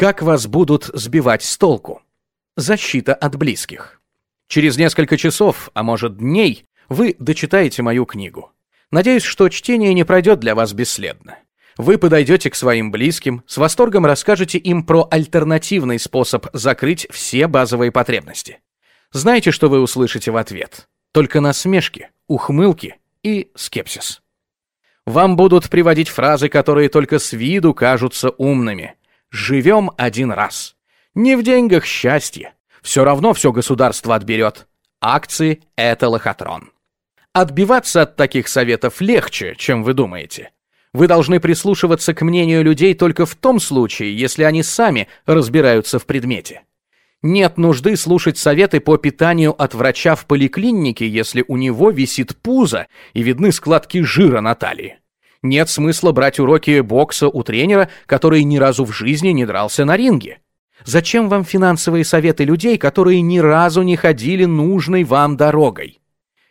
Как вас будут сбивать с толку? Защита от близких. Через несколько часов, а может дней, вы дочитаете мою книгу. Надеюсь, что чтение не пройдет для вас бесследно. Вы подойдете к своим близким, с восторгом расскажете им про альтернативный способ закрыть все базовые потребности. Знаете, что вы услышите в ответ? Только насмешки, ухмылки и скепсис. Вам будут приводить фразы, которые только с виду кажутся умными. «Живем один раз». Не в деньгах счастье. Все равно все государство отберет. Акции — это лохотрон. Отбиваться от таких советов легче, чем вы думаете. Вы должны прислушиваться к мнению людей только в том случае, если они сами разбираются в предмете. Нет нужды слушать советы по питанию от врача в поликлинике, если у него висит пузо и видны складки жира на талии. Нет смысла брать уроки бокса у тренера, который ни разу в жизни не дрался на ринге. Зачем вам финансовые советы людей, которые ни разу не ходили нужной вам дорогой?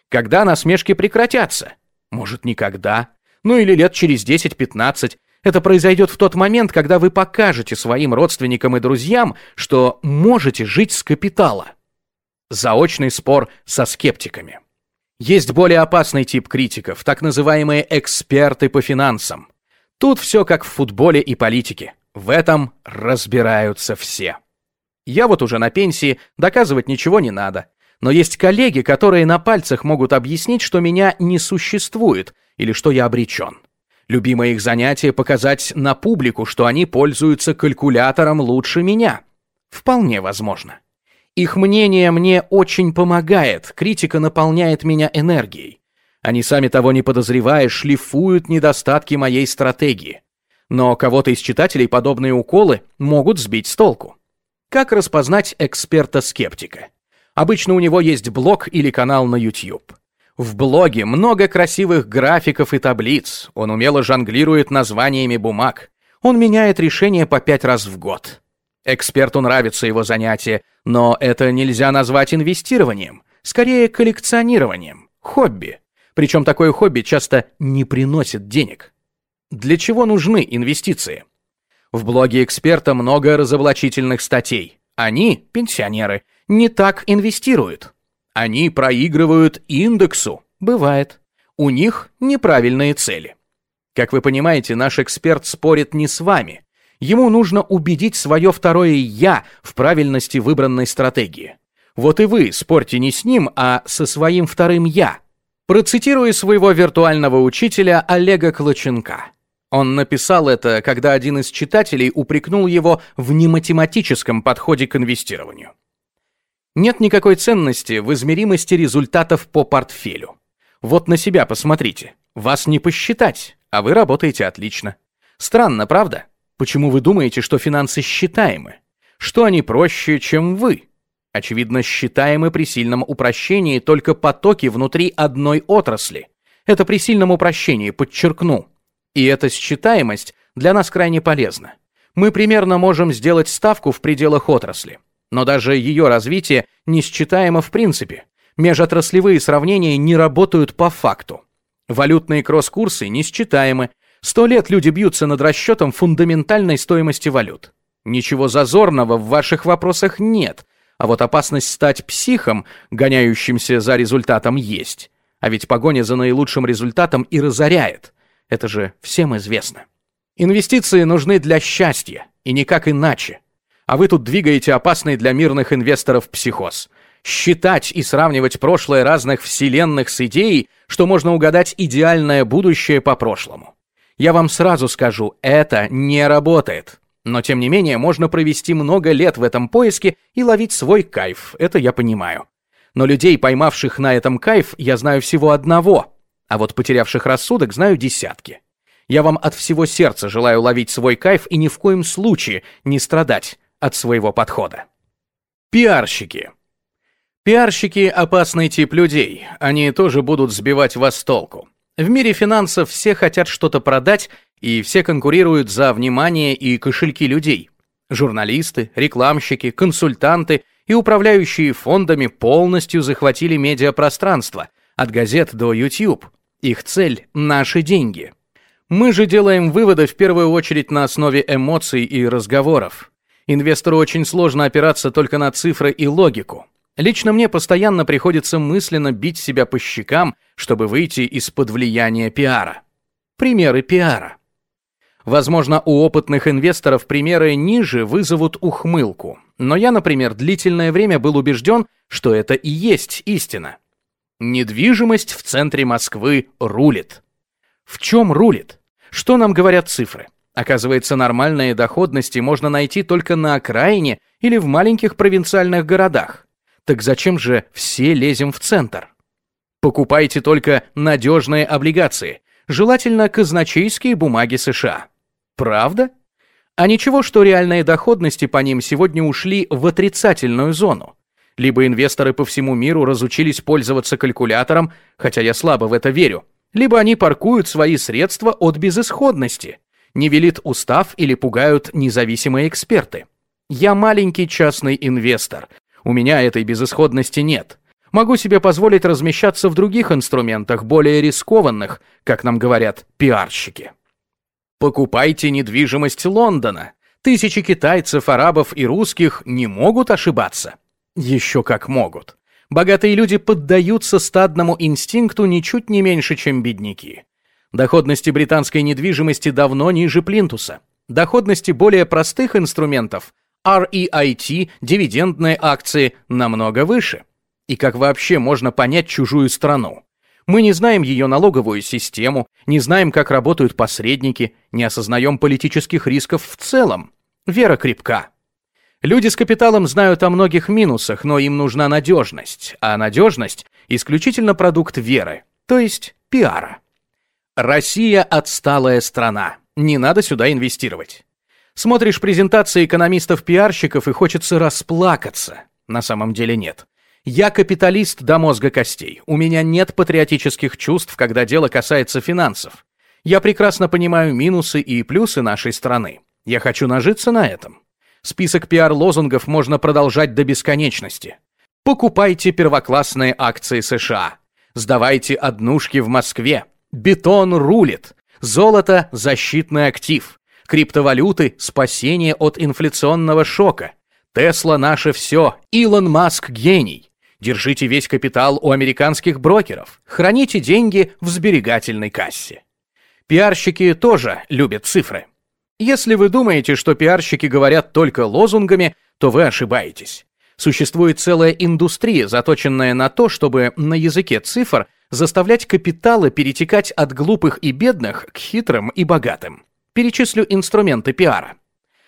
Когда насмешки прекратятся? Может, никогда? Ну или лет через 10-15. Это произойдет в тот момент, когда вы покажете своим родственникам и друзьям, что можете жить с капитала. Заочный спор со скептиками. Есть более опасный тип критиков, так называемые эксперты по финансам. Тут все как в футболе и политике. В этом разбираются все. Я вот уже на пенсии, доказывать ничего не надо. Но есть коллеги, которые на пальцах могут объяснить, что меня не существует или что я обречен. Любимое их занятие — показать на публику, что они пользуются калькулятором лучше меня. Вполне возможно. Их мнение мне очень помогает, критика наполняет меня энергией. Они сами того не подозревая шлифуют недостатки моей стратегии. Но кого-то из читателей подобные уколы могут сбить с толку. Как распознать эксперта-скептика? Обычно у него есть блог или канал на YouTube. В блоге много красивых графиков и таблиц, он умело жонглирует названиями бумаг. Он меняет решения по пять раз в год. Эксперту нравится его занятие, но это нельзя назвать инвестированием, скорее коллекционированием, хобби. Причем такое хобби часто не приносит денег. Для чего нужны инвестиции? В блоге эксперта много разоблачительных статей. Они, пенсионеры, не так инвестируют. Они проигрывают индексу. Бывает. У них неправильные цели. Как вы понимаете, наш эксперт спорит не с вами. Ему нужно убедить свое второе «я» в правильности выбранной стратегии. Вот и вы спорьте не с ним, а со своим вторым «я». Процитирую своего виртуального учителя Олега Клоченка. Он написал это, когда один из читателей упрекнул его в нематематическом подходе к инвестированию. Нет никакой ценности в измеримости результатов по портфелю. Вот на себя посмотрите. Вас не посчитать, а вы работаете отлично. Странно, правда? Почему вы думаете, что финансы считаемы? Что они проще, чем вы? Очевидно, считаемы при сильном упрощении только потоки внутри одной отрасли. Это при сильном упрощении, подчеркну. И эта считаемость для нас крайне полезна. Мы примерно можем сделать ставку в пределах отрасли. Но даже ее развитие не считаемо в принципе. Межотраслевые сравнения не работают по факту. Валютные кросс-курсы несчитаемы. Сто лет люди бьются над расчетом фундаментальной стоимости валют. Ничего зазорного в ваших вопросах нет, а вот опасность стать психом, гоняющимся за результатом, есть. А ведь погоня за наилучшим результатом и разоряет – это же всем известно. Инвестиции нужны для счастья, и никак иначе. А вы тут двигаете опасный для мирных инвесторов психоз. Считать и сравнивать прошлое разных вселенных с идеей, что можно угадать идеальное будущее по прошлому. Я вам сразу скажу, это не работает. Но тем не менее, можно провести много лет в этом поиске и ловить свой кайф, это я понимаю. Но людей, поймавших на этом кайф, я знаю всего одного, а вот потерявших рассудок знаю десятки. Я вам от всего сердца желаю ловить свой кайф и ни в коем случае не страдать от своего подхода. Пиарщики. Пиарщики – опасный тип людей. Они тоже будут сбивать вас с толку. В мире финансов все хотят что-то продать, и все конкурируют за внимание и кошельки людей. Журналисты, рекламщики, консультанты и управляющие фондами полностью захватили медиапространство, от газет до YouTube – их цель – наши деньги. Мы же делаем выводы в первую очередь на основе эмоций и разговоров. Инвестору очень сложно опираться только на цифры и логику. Лично мне постоянно приходится мысленно бить себя по щекам, чтобы выйти из-под влияния пиара. Примеры пиара. Возможно, у опытных инвесторов примеры ниже вызовут ухмылку, но я, например, длительное время был убежден, что это и есть истина. Недвижимость в центре Москвы рулит. В чем рулит? Что нам говорят цифры? Оказывается, нормальные доходности можно найти только на окраине или в маленьких провинциальных городах. Так зачем же все лезем в центр? Покупайте только надежные облигации, желательно казначейские бумаги США. Правда? А ничего, что реальные доходности по ним сегодня ушли в отрицательную зону. Либо инвесторы по всему миру разучились пользоваться калькулятором, хотя я слабо в это верю, либо они паркуют свои средства от безысходности, не велит устав или пугают независимые эксперты. Я маленький частный инвестор, у меня этой безысходности нет. Могу себе позволить размещаться в других инструментах, более рискованных, как нам говорят пиарщики. Покупайте недвижимость Лондона. Тысячи китайцев, арабов и русских не могут ошибаться. Еще как могут. Богатые люди поддаются стадному инстинкту ничуть не меньше, чем бедняки. Доходности британской недвижимости давно ниже плинтуса. Доходности более простых инструментов REIT, дивидендные акции, намного выше. И как вообще можно понять чужую страну? Мы не знаем ее налоговую систему, не знаем, как работают посредники, не осознаем политических рисков в целом. Вера крепка. Люди с капиталом знают о многих минусах, но им нужна надежность, а надежность – исключительно продукт веры, то есть пиара. Россия – отсталая страна, не надо сюда инвестировать. Смотришь презентации экономистов-пиарщиков и хочется расплакаться. На самом деле нет. Я капиталист до мозга костей. У меня нет патриотических чувств, когда дело касается финансов. Я прекрасно понимаю минусы и плюсы нашей страны. Я хочу нажиться на этом. Список пиар-лозунгов можно продолжать до бесконечности. Покупайте первоклассные акции США. Сдавайте однушки в Москве. Бетон рулит. Золото – защитный актив. Криптовалюты – спасение от инфляционного шока. Тесла – наше все. Илон Маск – гений. Держите весь капитал у американских брокеров. Храните деньги в сберегательной кассе. Пиарщики тоже любят цифры. Если вы думаете, что пиарщики говорят только лозунгами, то вы ошибаетесь. Существует целая индустрия, заточенная на то, чтобы на языке цифр заставлять капиталы перетекать от глупых и бедных к хитрым и богатым. Перечислю инструменты пиара.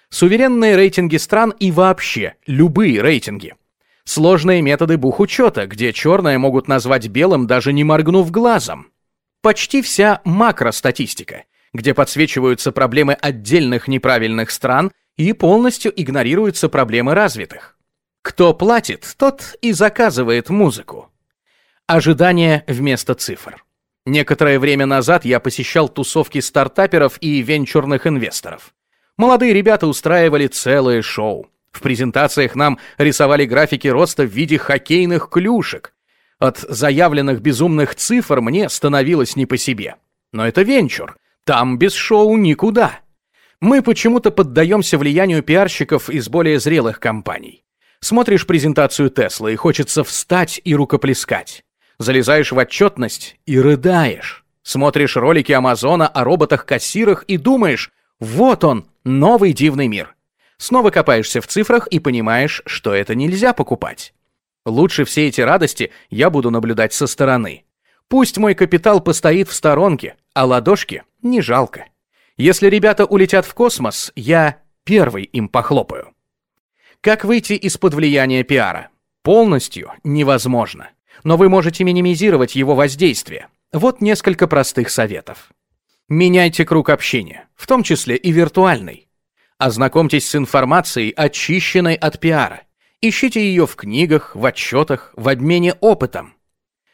Суверенные рейтинги стран и вообще любые рейтинги. Сложные методы бухучета, где черное могут назвать белым, даже не моргнув глазом. Почти вся макростатистика, где подсвечиваются проблемы отдельных неправильных стран и полностью игнорируются проблемы развитых. Кто платит, тот и заказывает музыку. Ожидание вместо цифр. Некоторое время назад я посещал тусовки стартаперов и венчурных инвесторов. Молодые ребята устраивали целое шоу. В презентациях нам рисовали графики роста в виде хоккейных клюшек. От заявленных безумных цифр мне становилось не по себе. Но это венчур. Там без шоу никуда. Мы почему-то поддаемся влиянию пиарщиков из более зрелых компаний. Смотришь презентацию Тесла и хочется встать и рукоплескать. Залезаешь в отчетность и рыдаешь. Смотришь ролики Амазона о роботах-кассирах и думаешь, вот он, новый дивный мир. Снова копаешься в цифрах и понимаешь, что это нельзя покупать. Лучше все эти радости я буду наблюдать со стороны. Пусть мой капитал постоит в сторонке, а ладошки не жалко. Если ребята улетят в космос, я первый им похлопаю. Как выйти из-под влияния пиара? Полностью невозможно. Но вы можете минимизировать его воздействие. Вот несколько простых советов. Меняйте круг общения, в том числе и виртуальный. Ознакомьтесь с информацией, очищенной от пиара. Ищите ее в книгах, в отчетах, в обмене опытом.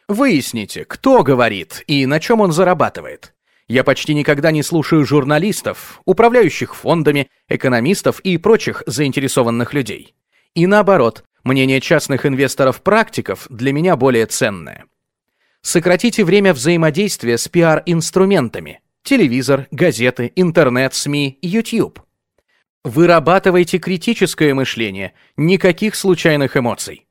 Выясните, кто говорит и на чем он зарабатывает. Я почти никогда не слушаю журналистов, управляющих фондами, экономистов и прочих заинтересованных людей. И наоборот, мнение частных инвесторов-практиков для меня более ценное. Сократите время взаимодействия с пиар-инструментами. Телевизор, газеты, интернет, СМИ, YouTube. Вырабатывайте критическое мышление, никаких случайных эмоций.